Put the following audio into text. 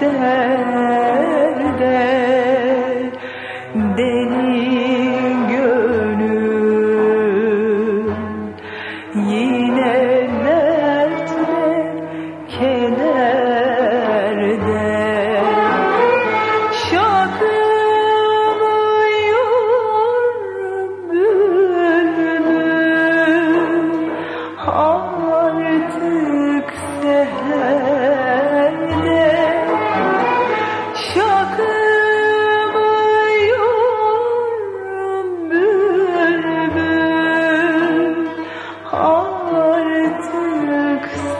kederde deli gönül yine dertte kederde